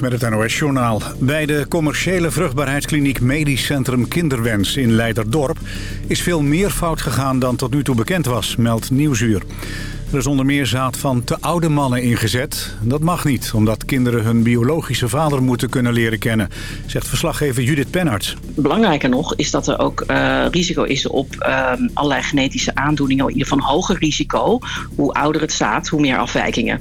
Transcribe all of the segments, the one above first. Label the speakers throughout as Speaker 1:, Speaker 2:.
Speaker 1: Met het NOS-journaal. Bij de commerciële vruchtbaarheidskliniek Medisch Centrum Kinderwens in Leiderdorp... is veel meer fout gegaan dan tot nu toe bekend was, meldt Nieuwsuur. Er is onder meer zaad van te oude mannen ingezet. Dat mag niet, omdat kinderen hun biologische vader moeten kunnen leren kennen... zegt verslaggever Judith Penarts.
Speaker 2: Belangrijker nog is dat er ook uh, risico is op uh, allerlei genetische aandoeningen... in ieder geval hoger risico. Hoe ouder het zaad, hoe meer afwijkingen.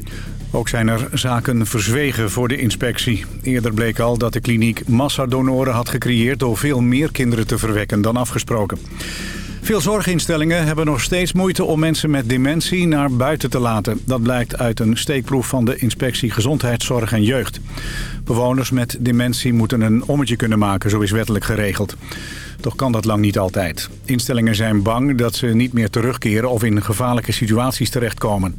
Speaker 1: Ook zijn er zaken verzwegen voor de inspectie. Eerder bleek al dat de kliniek massadonoren had gecreëerd... door veel meer kinderen te verwekken dan afgesproken. Veel zorginstellingen hebben nog steeds moeite om mensen met dementie naar buiten te laten. Dat blijkt uit een steekproef van de inspectie Gezondheidszorg en Jeugd. Bewoners met dementie moeten een ommetje kunnen maken, zo is wettelijk geregeld. Toch kan dat lang niet altijd. Instellingen zijn bang dat ze niet meer terugkeren of in gevaarlijke situaties terechtkomen.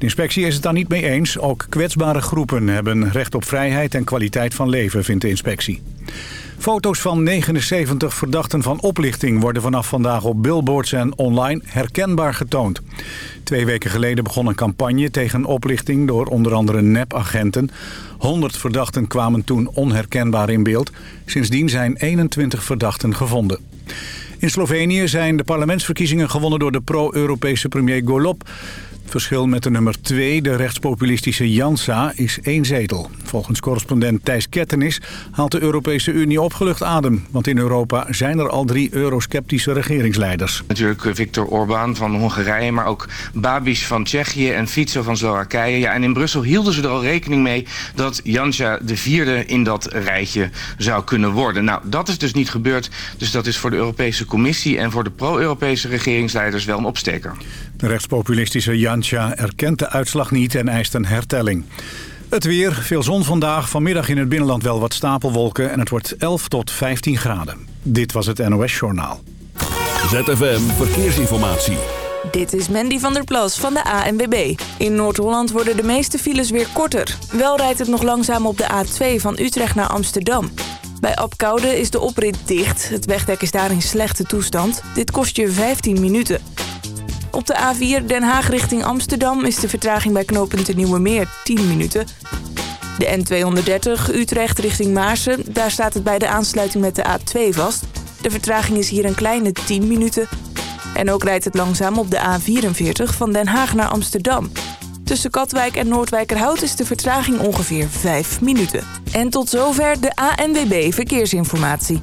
Speaker 1: De inspectie is het daar niet mee eens. Ook kwetsbare groepen hebben recht op vrijheid en kwaliteit van leven, vindt de inspectie. Foto's van 79 verdachten van oplichting worden vanaf vandaag op billboards en online herkenbaar getoond. Twee weken geleden begon een campagne tegen oplichting door onder andere nepagenten. 100 verdachten kwamen toen onherkenbaar in beeld. Sindsdien zijn 21 verdachten gevonden. In Slovenië zijn de parlementsverkiezingen gewonnen door de pro-Europese premier Golob. Verschil met de nummer 2, de rechtspopulistische Jansa, is één zetel. Volgens correspondent Thijs Kettenis haalt de Europese Unie opgelucht adem. Want in Europa zijn er al drie eurosceptische regeringsleiders.
Speaker 3: Natuurlijk Viktor Orbán van Hongarije, maar ook Babis van Tsjechië en Fico van Slowakije. Ja, en in Brussel hielden ze er al rekening mee dat Jansa de vierde in dat rijtje zou kunnen worden. Nou, dat is dus niet gebeurd. Dus dat is voor de Europese Commissie en voor de pro-Europese regeringsleiders wel een opsteker.
Speaker 1: De rechtspopulistische Erkent de uitslag niet en eist een hertelling. Het weer, veel zon vandaag. Vanmiddag in het binnenland wel wat stapelwolken en het wordt 11 tot 15 graden. Dit was het NOS Journaal.
Speaker 4: ZFM Verkeersinformatie.
Speaker 5: Dit is Mandy van der Plas van de ANWB. In Noord-Holland worden de meeste files weer korter. Wel rijdt het nog langzaam op de A2 van Utrecht naar Amsterdam. Bij Apkoude is de oprit dicht. Het wegdek is daar in slechte toestand. Dit kost je 15 minuten. Op de A4 Den Haag richting Amsterdam is de vertraging bij knooppunt de Nieuwe Meer 10 minuten. De N230 Utrecht richting Maarsen, daar staat het bij de aansluiting met de A2 vast. De vertraging is hier een kleine 10 minuten. En ook rijdt het langzaam op de A44 van Den Haag naar Amsterdam. Tussen Katwijk en Noordwijkerhout is de vertraging ongeveer 5 minuten. En tot zover de ANWB Verkeersinformatie.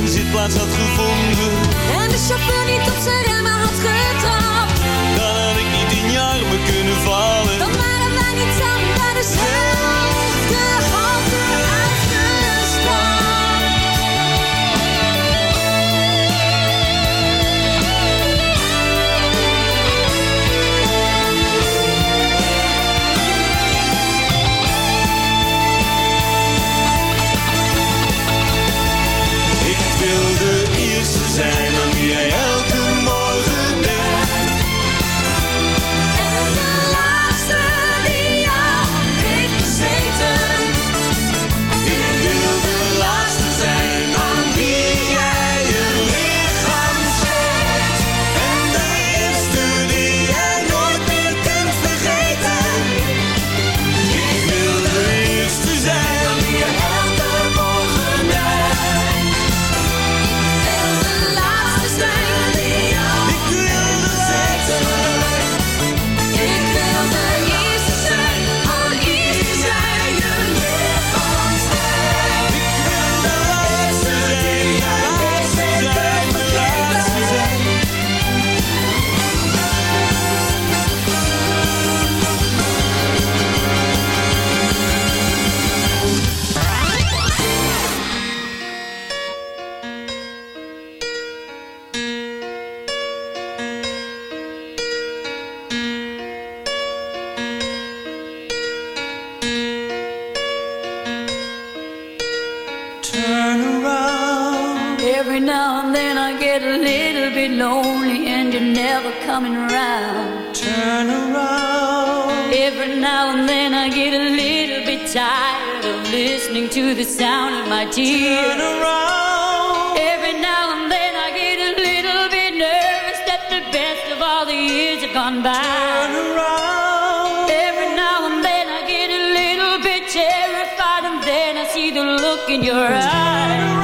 Speaker 6: een zitplaats had gevonden.
Speaker 7: En de chauffeur niet op zijn gone by.
Speaker 8: Turn around.
Speaker 7: Every now and then I
Speaker 8: get a little bit terrified, and then I see the look in your eyes.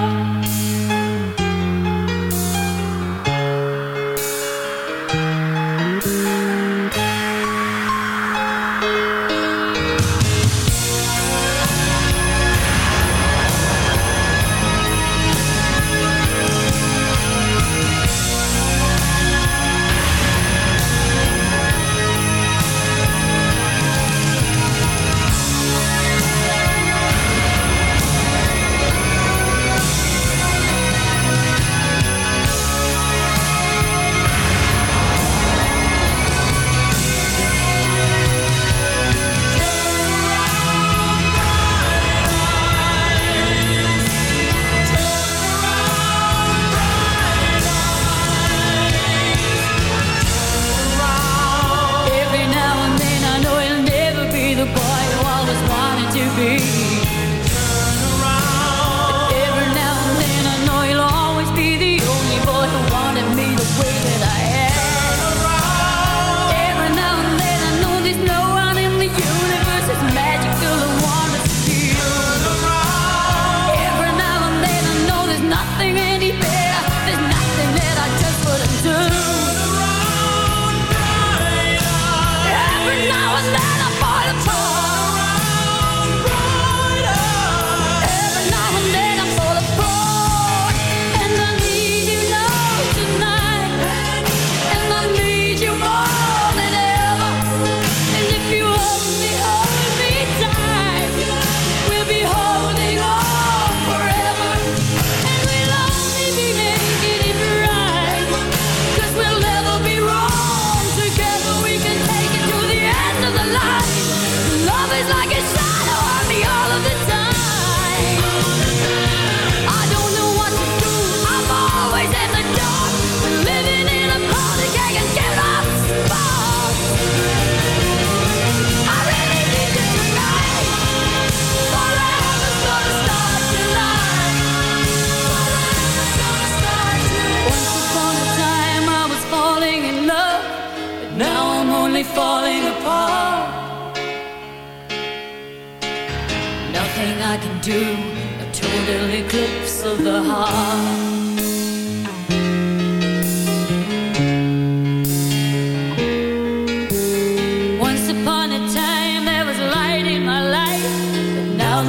Speaker 8: into a total eclipse of the heart.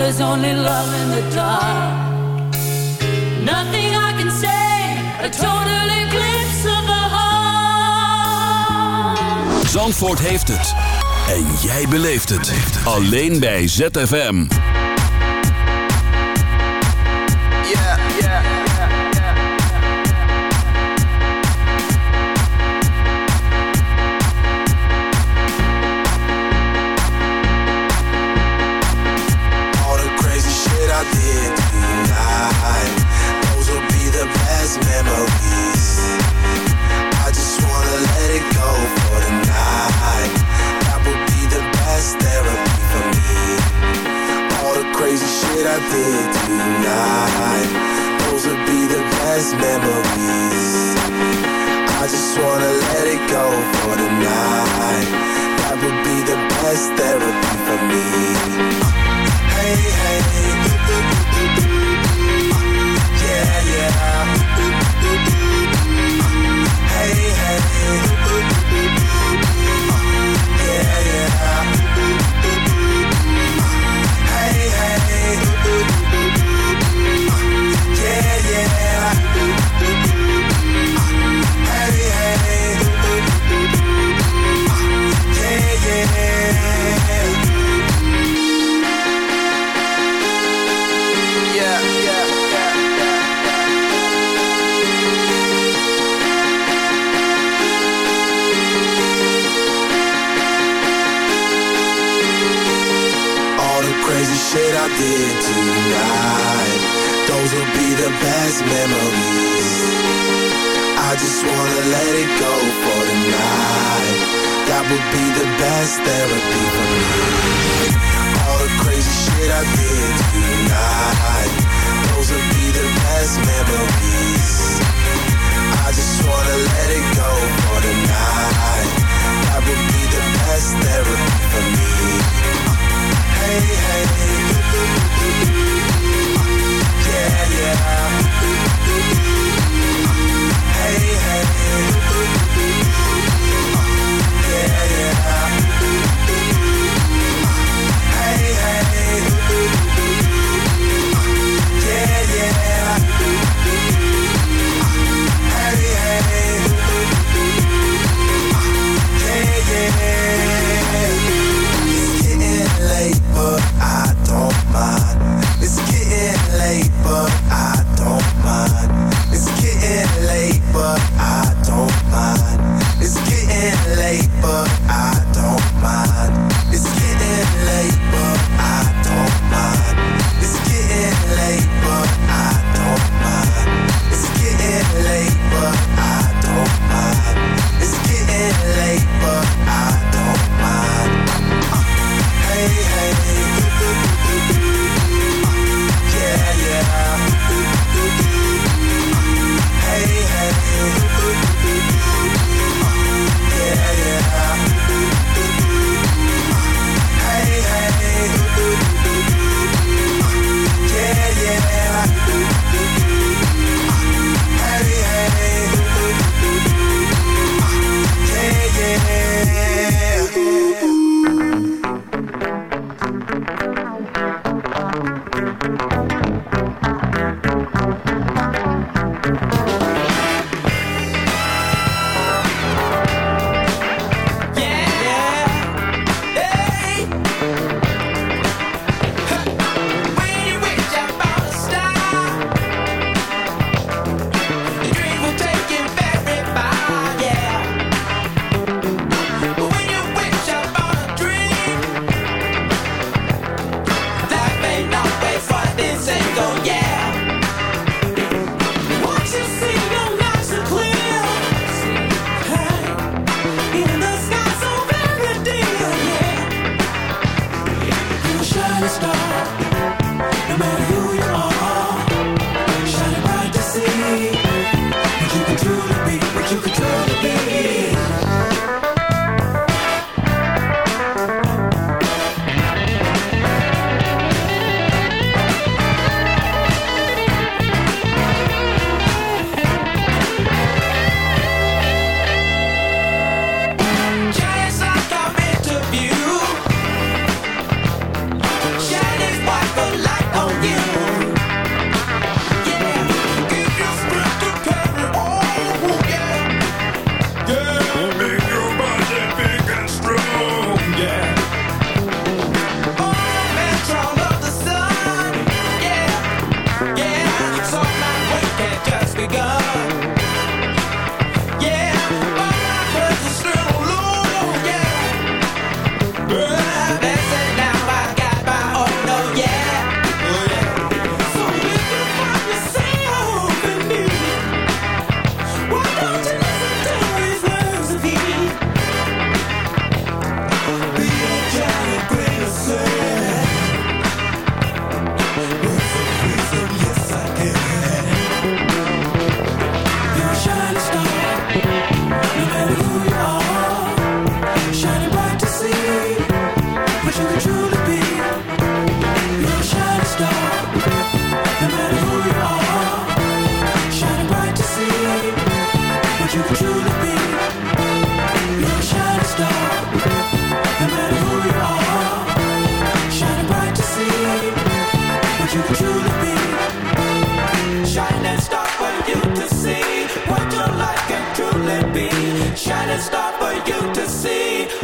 Speaker 8: there's only love in the dark. Nothing I can say, a total eclipse of the heart.
Speaker 9: Zandvoort heeft het. En jij beleeft het. Alleen bij ZFM.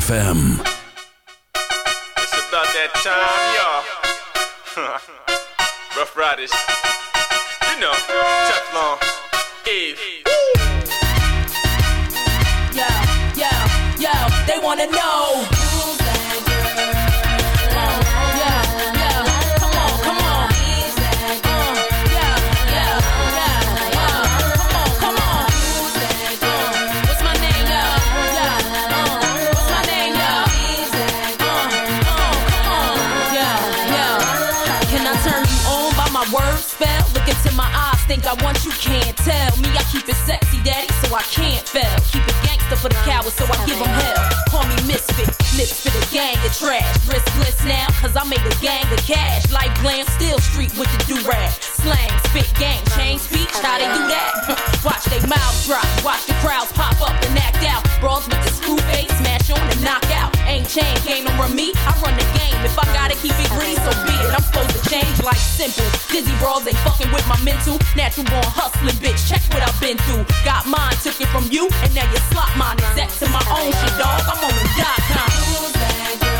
Speaker 10: FM. think I want, you can't tell. Me, I keep it sexy, daddy, so I can't fail. Keep it gangster for the cowards, so I give them hell. Call me misfit, lips for the gang of trash. Riskless now, cause I made a gang of cash. Like glam, still street with the do-rag. Slang, spit, gang, change speech, how they do that? Watch they mouths drop, watch the crowds pop up and act out. Brawls with the screw face, smash on and knock out. Ain't chain, game don't me, I run the game. If I gotta keep it green, so be it. I'm supposed to change like simple. Dizzy brawls ain't fucking with my mental. Natural born hustling, bitch. Check what I've been through. Got mine, took it from you, and now you slot mine. Except to my own shit, dog. I'm on the dot com.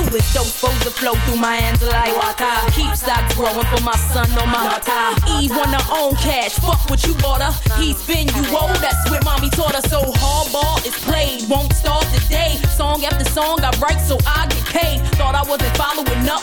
Speaker 10: clueless. Those foes that flow through my hands like water. Keep stocks growing for my son on my water. Eve her own cash, fuck what you bought her. He spin you old, that's what mommy taught her. So hardball is played, won't start today. Song after song I write so I get paid. Thought I wasn't following up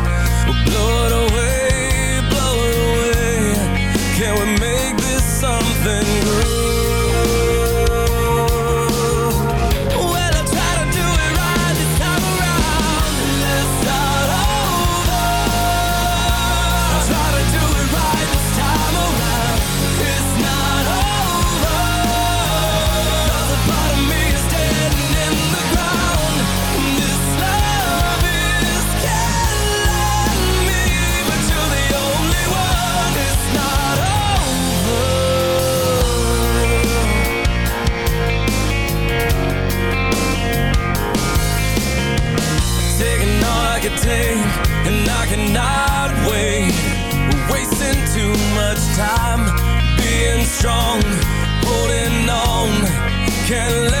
Speaker 11: strong, holding on, can't let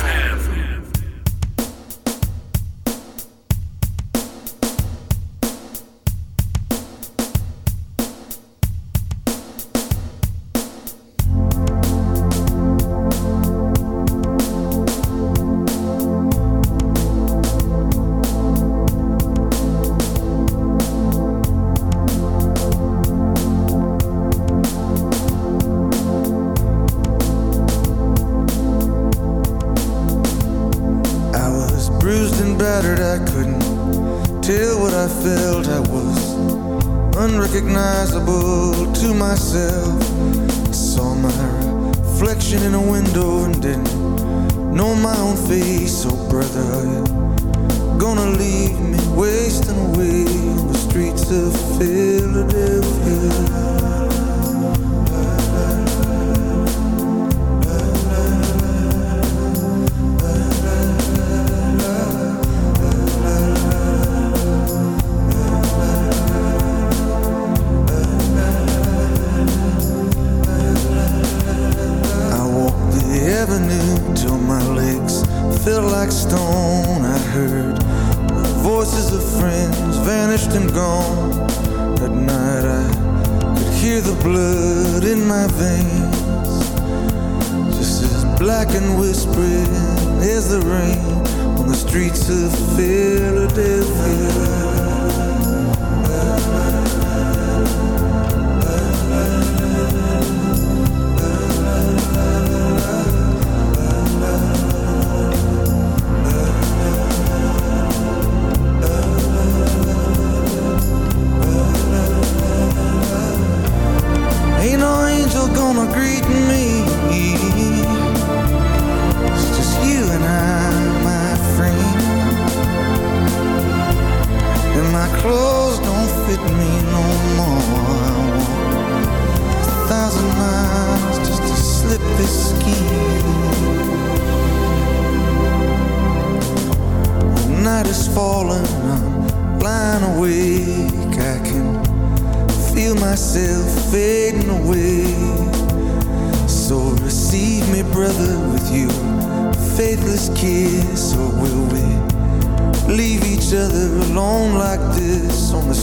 Speaker 12: don't agree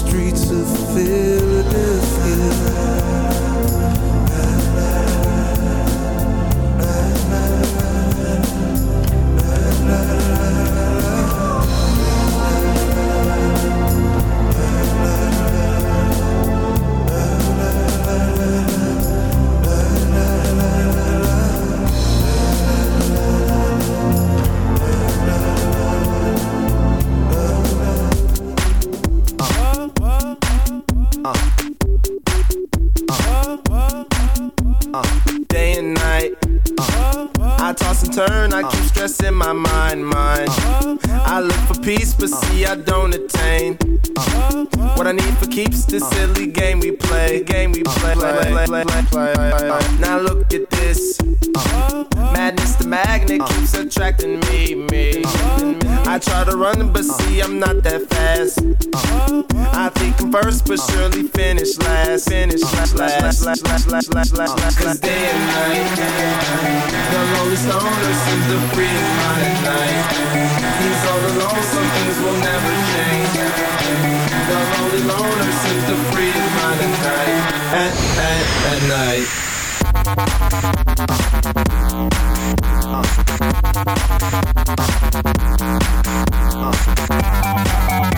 Speaker 12: streets of
Speaker 13: fear. things will never change. The lonely loner seems to free his mind at night. At, at, at night. Uh. Uh.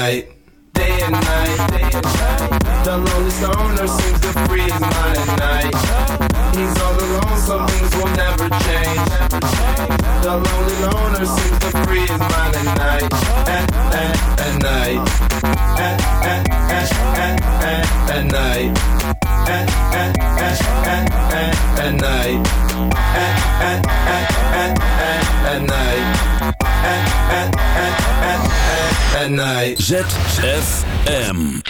Speaker 14: night. Day and night. The lonely stoner seems to free my night. Z night.
Speaker 15: M.